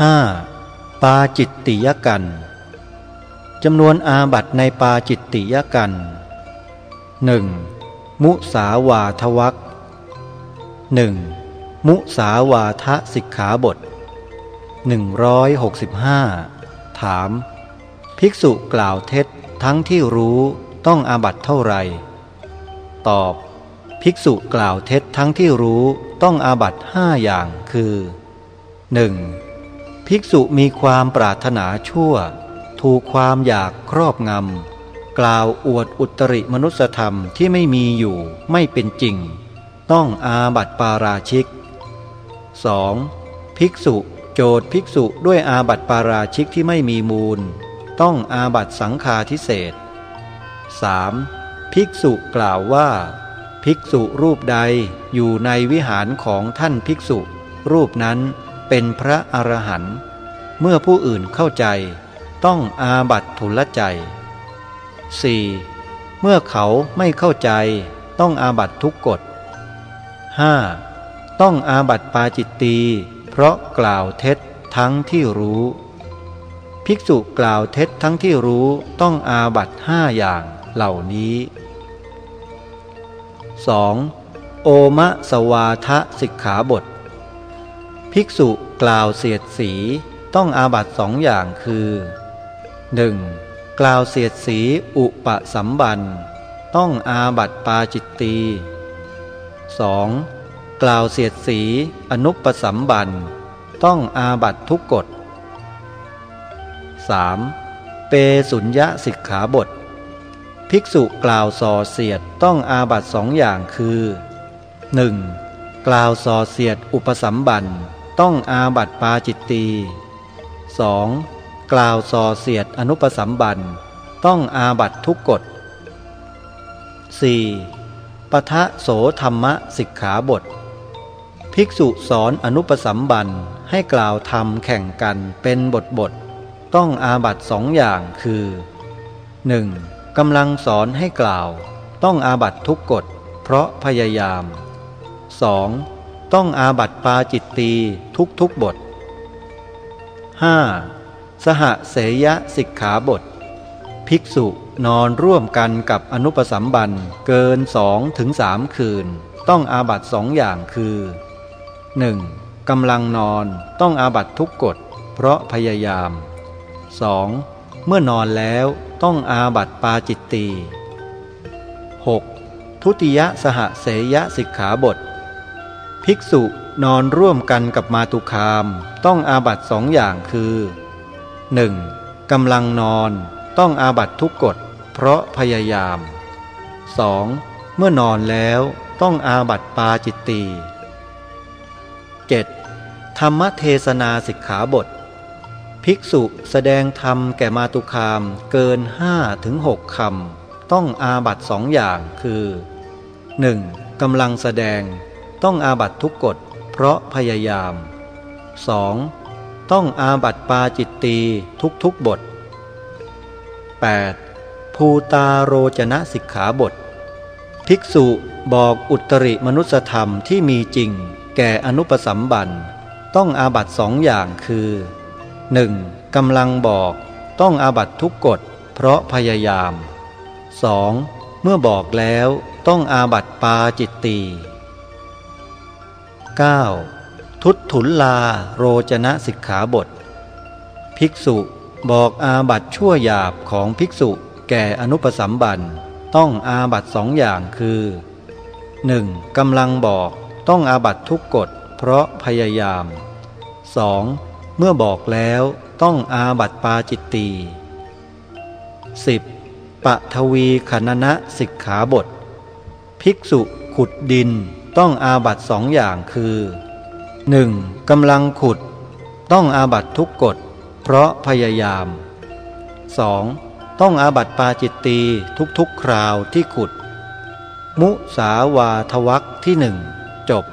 5. ปาจิตติยกันจำนวนอาบัตในปาจิตติยกัน 1. มุสาวาทวัก 1. มุสาวาทสิกขาบท 165 ถาม ภิกษุกล่าวเท็จทั้งที่รู้ต้องอาบัตเท่าไหร่ ตอบ ภิกษุกล่าวเท็จทั้งที่รู้ต้องอาบัตห้าอย่างคือ 1. ภิกษุมีความปรารถนาชั่ว ถูกความอยากครอบงำ กล่าวอวดอุตริมนุสธรรมที่ไม่มีอยู่ไม่เป็นจริง ต้องอาบัติปาราชิก 2. ภิกษุโจทย์ภิกษุด้วยอาบัติปาราชิกที่ไม่มีมูล ต้องอาบัติสังฆาทิเศษ 3. ภิกษุกล่าวว่า ภิกษุรูปใดอยู่ในวิหารของท่านภิกษุ รูปนั้น เป็นพระอรหันต์เมื่อผู้อื่นเข้าใจ ต้องอาบัตทุลใจ 4. เมื่อเขาไม่เข้าใจ ต้องอาบัตทุกกฎ 5. ต้องอาบัตปาจิตตีเพราะกล่าวเท็จทั้งที่รู้ ภิกษุกล่าวเท็จทั้งที่รู้ต้องอาบัตห้าอย่างเหล่านี้ 2. โอมะสวาทะสิกขาบท ภิกษุกล่าวเสียดสีต้องอาบัตสองอย่างคือ 1. กล่าวเสียดสีอุปสัมบัน ต้องอาบัตปาจิตตี 2. กล่าวเสียดสีอนุปสัมบัน ต้องอาบัตทุกกฎ 3. เปสุญญะสิกขาบท ภิกษุกล่าวส่อเสียดต้องอาบัตสองอย่างคือ 1. กล่าวส่อเสียดอุปสัมบัน ต้องอาบัตปาจิตตี 2. กล่าวส่อเสียดอนุปสัมบันต้องอาบัตทุกกฎ 4. ปทะโสธรรมะสิกขาบท ภิกษุสอนอนุปสัมบันให้กล่าวธรรมแข่งกันเป็นบทบท ต้องอาบัตสองอย่างคือ 1. กำลังสอนให้กล่าว ต้องอาบัตทุกกฎ เพราะพยายาม 2. ต้องอาบัตปาจิตตีทุกทุกบท 5. สหเสยสิกขาบท ภิกษุนอนร่วมกันกับอนุปสัมบันเกินสองถึงสามคืน ต้องอาบัตสองอย่างคือ 1. กำลังนอนต้องอาบัตทุกกฎ เพราะพยายาม 2. เมื่อนอนแล้วต้องอาบัตปาจิตตี 6. ทุติยสหเสยสิกขาบท ภิกษุนอนร่วมกันกับมาตุคามต้องอาบัตสองอย่างคือ 1. กำลังนอนต้องอาบัตทุกกฎเพราะพยายาม 2. เมื่อนอนแล้วต้องอาบัตปาจิตตี 7. ธรรมเทศนาสิกขาบท ภิกษุแสดงธรรมแก่มาตุคามเกินห้าถึงหกคำต้องอาบัตสองอย่างคือ 1. กำลังแสดง ต้องอาบัตทุกกฎเพราะพยายาม 2. ต้องอาบัตปาจิตตีทุกทุกบท 8. ภูตาโรจนะสิกขาบท ภิกษุบอกอุตริมนุสธรรมที่มีจริง แก่อนุปสัมบันต้องอาบัตสองอย่างคือ 1. กำลังบอกต้องอาบัตทุกกฎเพราะพยายาม 2. เมื่อบอกแล้วต้องอาบัตปาจิตตี 9. ทุตถุลลาโรจนะสิกขาบท ภิกษุบอกอาบัตชั่วหยาบของภิกษุแก่อนุปสัมบันต้องอาบัตสองอย่างคือ 1. กำลังบอกต้องอาบัตทุกกฎเพราะพยายาม 2. เมื่อบอกแล้วต้องอาบัตปาจิตตี 10. ปะทวีขนนะสิกขาบท ภิกษุขุดดิน ต้องอาบัตสองอย่างคือ 1. กำลังขุด ต้องอาบัตทุกกฎ เพราะพยายาม 2. ต้องอาบัตปาจิตตีทุกๆคราวที่ขุด มุสาวาทวักที่หนึ่งจบ